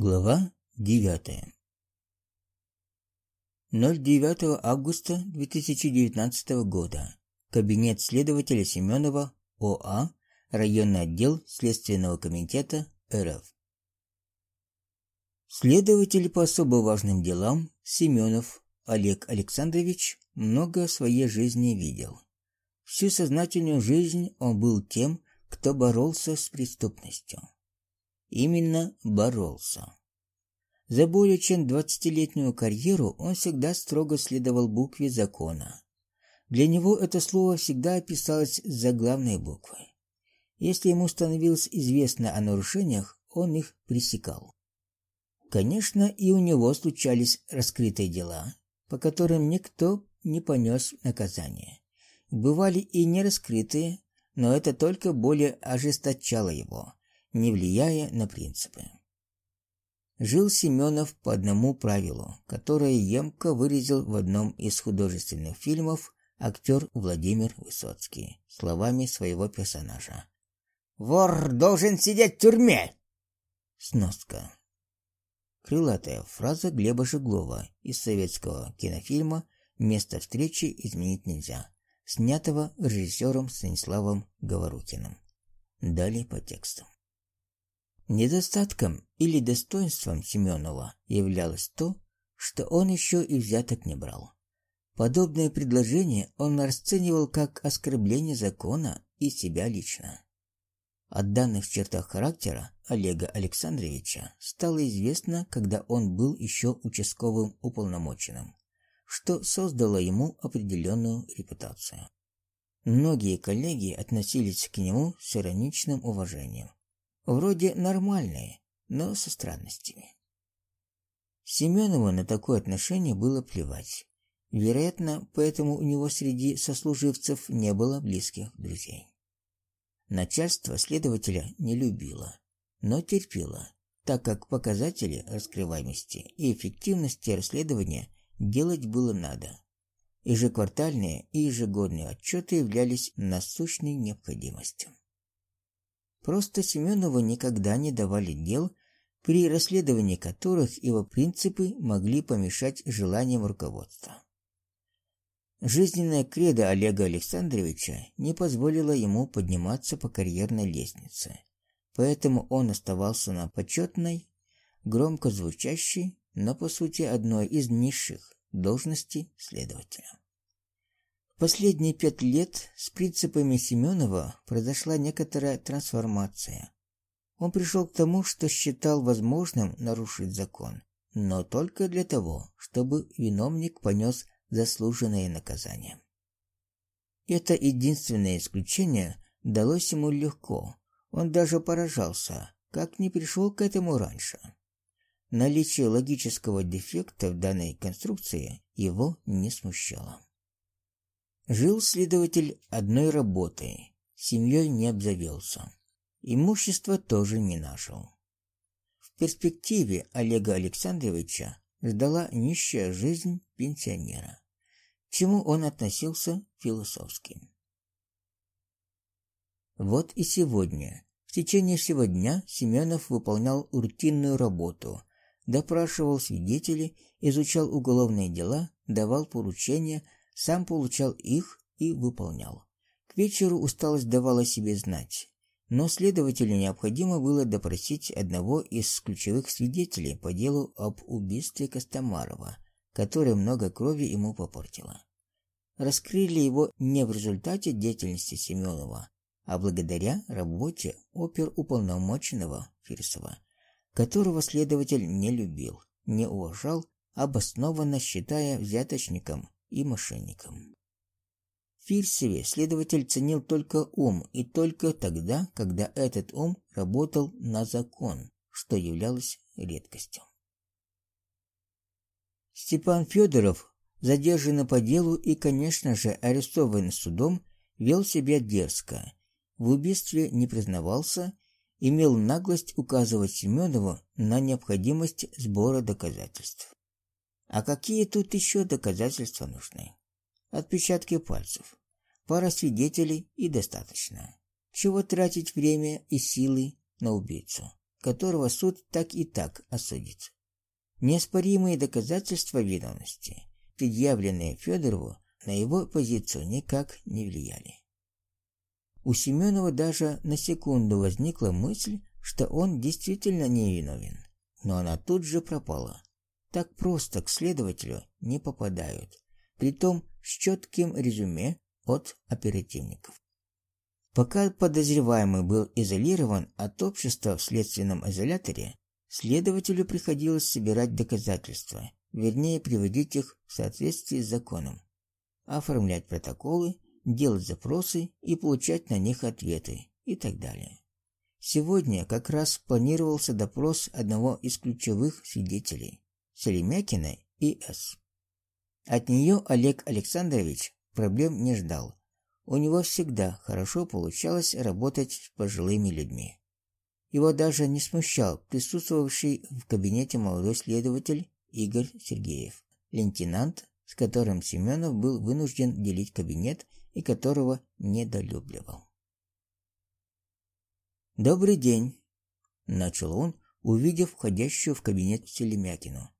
Глава 9. 09 августа 2019 года. Кабинет следователя Семенова ОА, районный отдел Следственного комитета РФ. Следователь по особо важным делам Семенов Олег Александрович много в своей жизни видел. Всю сознательную жизнь он был тем, кто боролся с преступностью именно боролся. За более чем двадцатилетнюю карьеру он всегда строго следовал букве закона. Для него это слово всегда описалось заглавной буквой. Если ему становилось известно о нарушениях, он их пресекал. Конечно, и у него случались раскрытые дела, по которым никто не понес наказание. Бывали и нераскрытые, но это только более ожесточало его не влияя на принципы. Жил Семенов по одному правилу, которое емко выразил в одном из художественных фильмов актер Владимир Высоцкий словами своего персонажа. «Вор должен сидеть в тюрьме!» Сноска. Крылатая фраза Глеба Жеглова из советского кинофильма «Место встречи изменить нельзя», снятого режиссером Станиславом Говорухиным. Далее по тексту. Недостатком или достоинством Семенова являлось то, что он еще и взяток не брал. Подобные предложения он расценивал как оскорбление закона и себя лично. О данных чертах характера Олега Александровича стало известно, когда он был еще участковым уполномоченным, что создало ему определенную репутацию. Многие коллеги относились к нему с ироничным уважением, Вроде нормальные, но со странностями. Семенову на такое отношение было плевать. Вероятно, поэтому у него среди сослуживцев не было близких друзей. Начальство следователя не любило, но терпело, так как показатели раскрываемости и эффективности расследования делать было надо. Ежеквартальные и ежегодные отчеты являлись насущной необходимостью. Просто Семенову никогда не давали дел, при расследовании которых его принципы могли помешать желаниям руководства. Жизненная кредо Олега Александровича не позволила ему подниматься по карьерной лестнице, поэтому он оставался на почетной, громко звучащей, но по сути одной из низших должностей следователя последние пять лет с принципами Семенова произошла некоторая трансформация. Он пришел к тому, что считал возможным нарушить закон, но только для того, чтобы виновник понес заслуженное наказание. Это единственное исключение далось ему легко. Он даже поражался, как не пришел к этому раньше. Наличие логического дефекта в данной конструкции его не смущало. Жил следователь одной работой, семьей не обзавелся. Имущество тоже не нашел. В перспективе Олега Александровича ждала нищая жизнь пенсионера, к чему он относился философски. Вот и сегодня, в течение всего дня Семенов выполнял рутинную работу, допрашивал свидетелей, изучал уголовные дела, давал поручения сам получал их и выполнял. К вечеру усталость давала себе знать, но следователю необходимо было допросить одного из ключевых свидетелей по делу об убийстве Костомарова, которое много крови ему попортило. Раскрыли его не в результате деятельности Семенова, а благодаря работе оперуполномоченного Фирсова, которого следователь не любил, не уважал, обоснованно считая взяточником и мошенникам. В Фирсове следователь ценил только ум, и только тогда, когда этот ум работал на закон, что являлось редкостью. Степан Федоров, задержанный по делу и, конечно же, арестованный судом, вел себя дерзко. В убийстве не признавался, имел наглость указывать Семенову на необходимость сбора доказательств. А какие тут еще доказательства нужны? Отпечатки пальцев, пара свидетелей и достаточно. Чего тратить время и силы на убийцу? которого суд так и так осудит. Неоспоримые доказательства виновности, предъявленные Федорову, на его позицию никак не влияли. У Семенова даже на секунду возникла мысль, что он действительно невиновен, но она тут же пропала. Так просто к следователю не попадают, притом с четким резюме от оперативников. Пока подозреваемый был изолирован от общества в следственном изоляторе, следователю приходилось собирать доказательства, вернее приводить их в соответствии с законом, оформлять протоколы, делать запросы и получать на них ответы и так далее. Сегодня как раз планировался допрос одного из ключевых свидетелей Салимякина и С. От нее Олег Александрович проблем не ждал, у него всегда хорошо получалось работать с пожилыми людьми. Его даже не смущал присутствовавший в кабинете молодой следователь Игорь Сергеев, лейтенант, с которым Семенов был вынужден делить кабинет и которого недолюбливал. «Добрый день», – начал он, увидев входящую в кабинет Селемякину.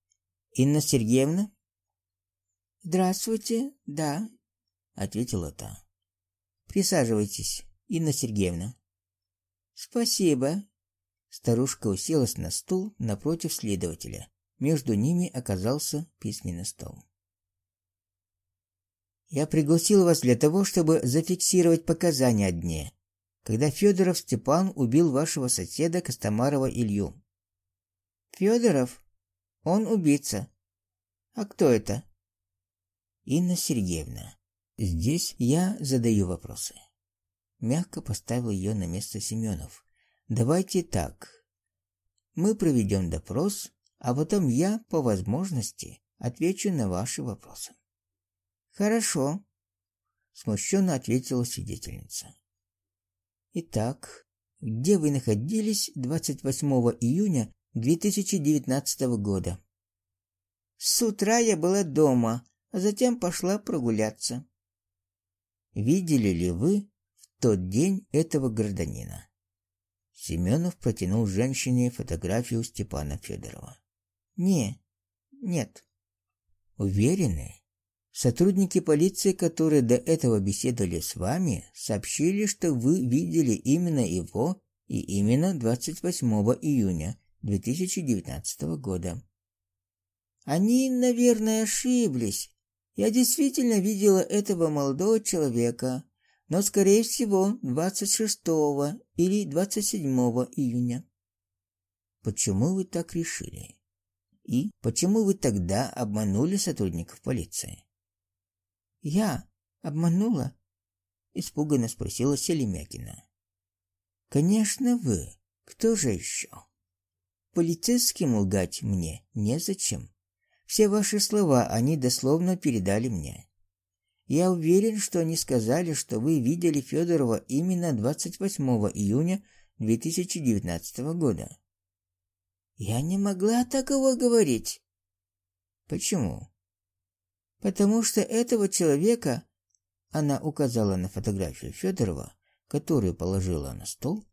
«Инна Сергеевна?» «Здравствуйте, да», – ответила та. Присаживайтесь, Инна Сергеевна. Спасибо. Старушка уселась на стул напротив следователя. Между ними оказался письменный стол. Я пригласил вас для того, чтобы зафиксировать показания о дне, когда Федоров Степан убил вашего соседа Костомарова Илью. Федоров? Он убийца. А кто это? Инна Сергеевна. Здесь я задаю вопросы. Мягко поставил ее на место Семенов. Давайте так. Мы проведем допрос, а потом я, по возможности, отвечу на ваши вопросы. Хорошо, смущенно ответила свидетельница. Итак, где вы находились 28 июня 2019 года? С утра я была дома, а затем пошла прогуляться. Видели ли вы в тот день этого гражданина? Семенов протянул женщине фотографию Степана Федорова. Не. Нет. Уверены? Сотрудники полиции, которые до этого беседовали с вами, сообщили, что вы видели именно его и именно 28 июня 2019 года. Они, наверное, ошиблись. Я действительно видела этого молодого человека, но скорее всего 26 или 27 июня. Почему вы так решили? И почему вы тогда обманули сотрудников полиции? Я обманула? испуганно спросила Селемякина. Конечно, вы. Кто же еще? Полицейским лгать мне незачем. Все ваши слова они дословно передали мне. Я уверен, что они сказали, что вы видели Федорова именно 28 июня 2019 года. Я не могла такого говорить. Почему? Потому что этого человека, она указала на фотографию Федорова, которую положила на стол,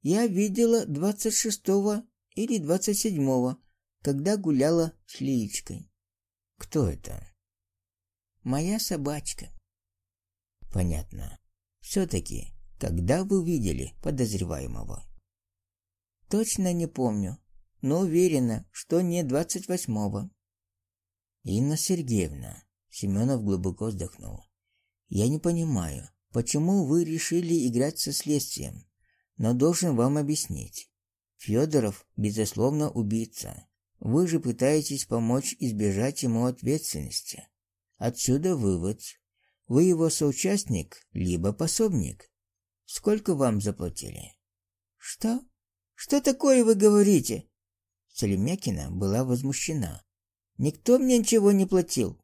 я видела 26 или 27 когда гуляла с Лилечкой. Кто это? Моя собачка. Понятно. все таки когда вы видели подозреваемого? Точно не помню, но уверена, что не двадцать восьмого. Инна Сергеевна, Семенов глубоко вздохнул. Я не понимаю, почему вы решили играть со следствием, но должен вам объяснить. Федоров безусловно убийца. Вы же пытаетесь помочь избежать ему ответственности. Отсюда вывод. Вы его соучастник, либо пособник. Сколько вам заплатили? Что? Что такое вы говорите? Целемякина была возмущена. Никто мне ничего не платил.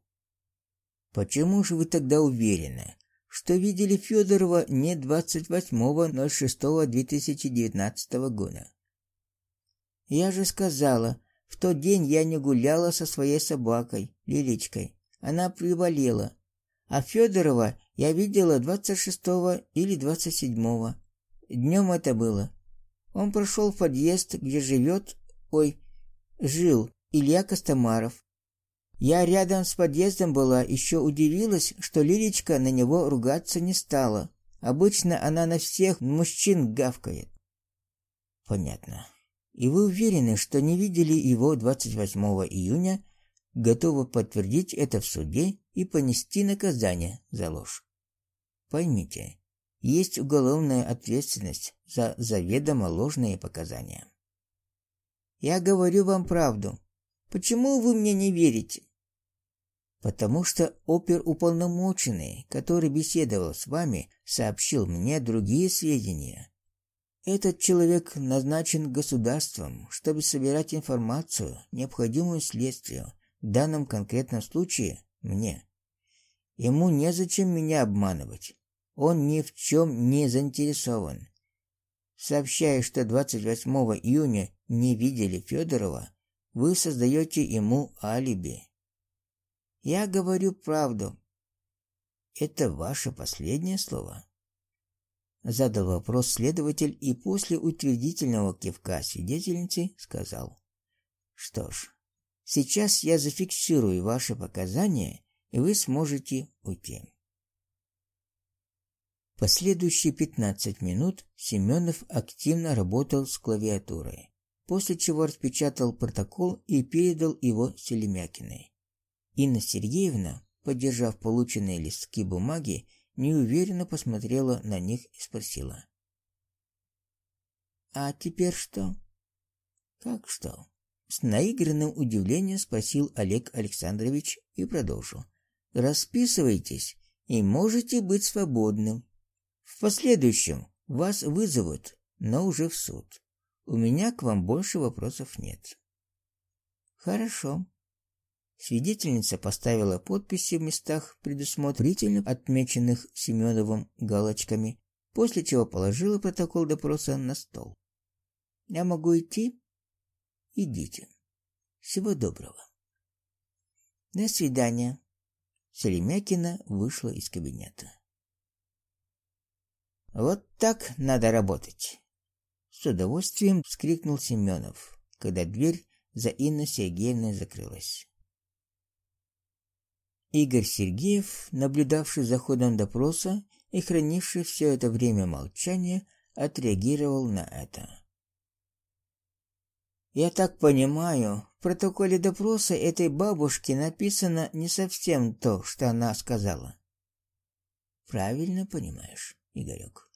Почему же вы тогда уверены, что видели Федорова не 28.06.2019 года? Я же сказала, в тот день я не гуляла со своей собакой, Лилечкой. Она приболела. А Федорова я видела 26 или 27. Днем это было. Он прошел в подъезд, где живет, ой, жил Илья Костомаров. Я рядом с подъездом была, еще удивилась, что Лилечка на него ругаться не стала. Обычно она на всех мужчин гавкает. Понятно. И вы уверены, что не видели его 28 июня, готовы подтвердить это в суде и понести наказание за ложь. Поймите, есть уголовная ответственность за заведомо ложные показания. Я говорю вам правду. Почему вы мне не верите? Потому что оперуполномоченный, который беседовал с вами, сообщил мне другие сведения. Этот человек назначен государством, чтобы собирать информацию, необходимую следствию, в данном конкретном случае мне. Ему незачем меня обманывать. Он ни в чем не заинтересован. Сообщая, что 28 июня не видели Федорова, вы создаете ему алиби. Я говорю правду. Это ваше последнее слово? Задал вопрос следователь и после утвердительного кивка свидетельницы сказал: "Что ж, сейчас я зафиксирую ваши показания, и вы сможете уйти". Последующие 15 минут Семенов активно работал с клавиатурой, после чего распечатал протокол и передал его Селемякиной. Инна Сергеевна, подержав полученные листки бумаги, неуверенно посмотрела на них и спросила: "А теперь что?" "Как что?" С наигранным удивлением спросил Олег Александрович и продолжил: "Расписывайтесь и можете быть свободным. В последующем вас вызовут, но уже в суд. У меня к вам больше вопросов нет. Хорошо. Свидетельница поставила подписи в местах, предусмотрительно отмеченных Семеновым галочками, после чего положила протокол допроса на стол. Я могу идти? Идите. Всего доброго. До свидания. Селемякина вышла из кабинета. Вот так надо работать. С удовольствием вскрикнул Семенов, когда дверь за Инной Сергеевной закрылась. Игорь Сергеев, наблюдавший за ходом допроса и хранивший все это время молчание, отреагировал на это. Я так понимаю, в протоколе допроса этой бабушки написано не совсем то, что она сказала. Правильно понимаешь, Игорек.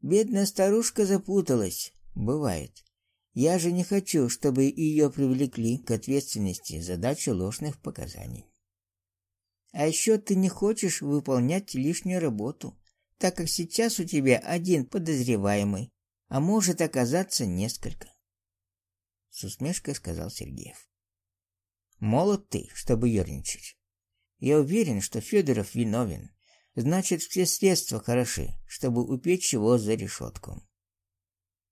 Бедная старушка запуталась. Бывает. Я же не хочу, чтобы ее привлекли к ответственности за дачу ложных показаний. А еще ты не хочешь выполнять лишнюю работу, так как сейчас у тебя один подозреваемый, а может оказаться несколько. С усмешкой сказал Сергеев. Молод ты, чтобы ерничать. Я уверен, что Федоров виновен. Значит, все средства хороши, чтобы упечь его за решетку.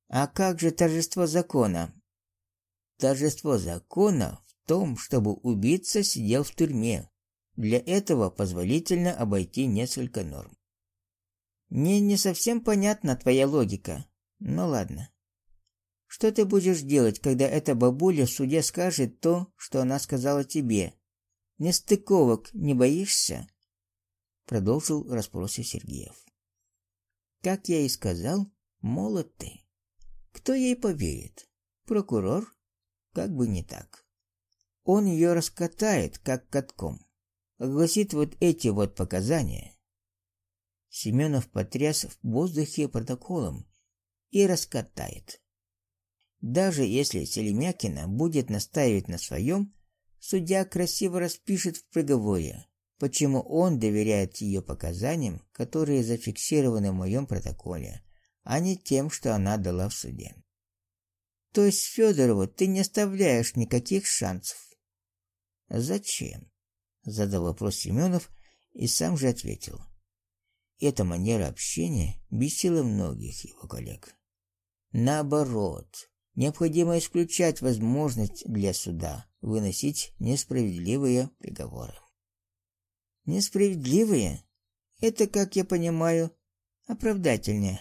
А как же торжество закона? Торжество закона в том, чтобы убийца сидел в тюрьме. Для этого позволительно обойти несколько норм. Мне не совсем понятна твоя логика. Ну ладно. Что ты будешь делать, когда эта бабуля в суде скажет то, что она сказала тебе? Нестыковок не боишься? продолжил расспросы Сергеев. Как я и сказал, молод ты. Кто ей поверит? Прокурор? Как бы не так. Он ее раскатает, как катком. Огласит вот эти вот показания. Семенов потряс в воздухе протоколом и раскатает. Даже если Селемякина будет настаивать на своем, судья красиво распишет в приговоре, почему он доверяет ее показаниям, которые зафиксированы в моем протоколе, а не тем, что она дала в суде. То есть Федорову ты не оставляешь никаких шансов. Зачем? Задал вопрос Семенов и сам же ответил. Эта манера общения бесила многих его коллег. Наоборот, необходимо исключать возможность для суда выносить несправедливые приговоры. Несправедливые? Это, как я понимаю, оправдательнее.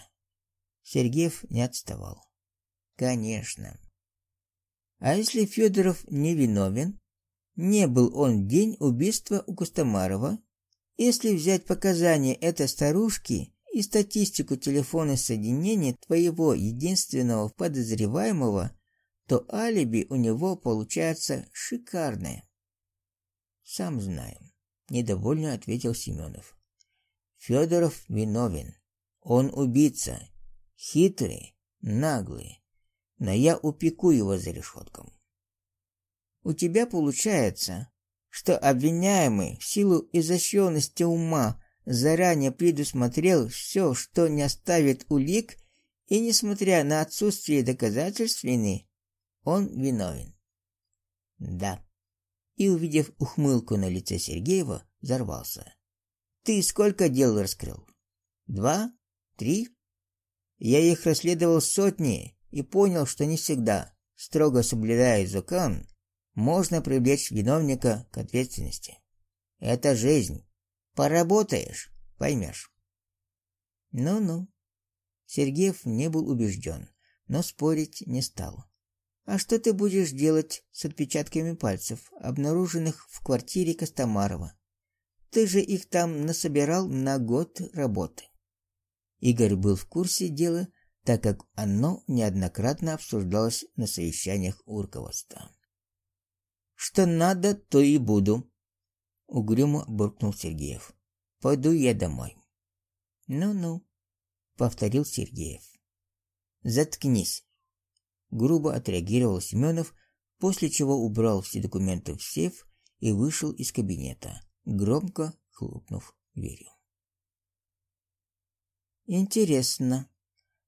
Сергеев не отставал. Конечно. А если Федоров не виновен? Не был он день убийства у Кустомарова? Если взять показания этой старушки и статистику телефонных соединений твоего единственного подозреваемого, то алиби у него получается шикарное. Сам знаю, недовольно ответил Семенов. Федоров виновен. Он убийца, хитрый, наглый. Но я упеку его за решетком. У тебя получается, что обвиняемый в силу изощренности ума заранее предусмотрел все, что не оставит улик, и несмотря на отсутствие доказательств вины, он виновен. Да. И увидев ухмылку на лице Сергеева, взорвался. Ты сколько дел раскрыл? Два? Три? Я их расследовал сотни и понял, что не всегда, строго соблюдая закон, можно привлечь виновника к ответственности. Это жизнь. Поработаешь, поймешь. Ну-ну. Сергеев не был убежден, но спорить не стал. А что ты будешь делать с отпечатками пальцев, обнаруженных в квартире Костомарова? Ты же их там насобирал на год работы. Игорь был в курсе дела, так как оно неоднократно обсуждалось на совещаниях у руководства. Что надо, то и буду, угрюмо буркнул Сергеев. Пойду я домой. Ну-ну, повторил Сергеев. Заткнись, грубо отреагировал Семенов, после чего убрал все документы в сейф и вышел из кабинета, громко хлопнув дверью. Интересно,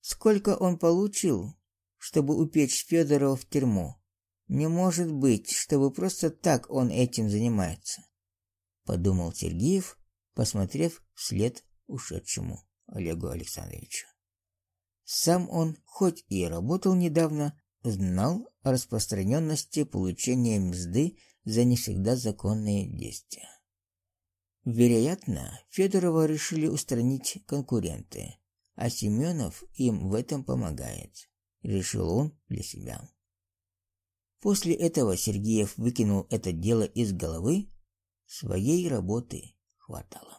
сколько он получил, чтобы упечь Федорова в тюрьму? Не может быть, чтобы просто так он этим занимается, подумал Сергеев, посмотрев вслед ушедшему Олегу Александровичу. Сам он, хоть и работал недавно, знал о распространенности получения мзды за не всегда законные действия. Вероятно, Федорова решили устранить конкуренты, а Семенов им в этом помогает, решил он для себя. После этого Сергеев выкинул это дело из головы, своей работы хватало.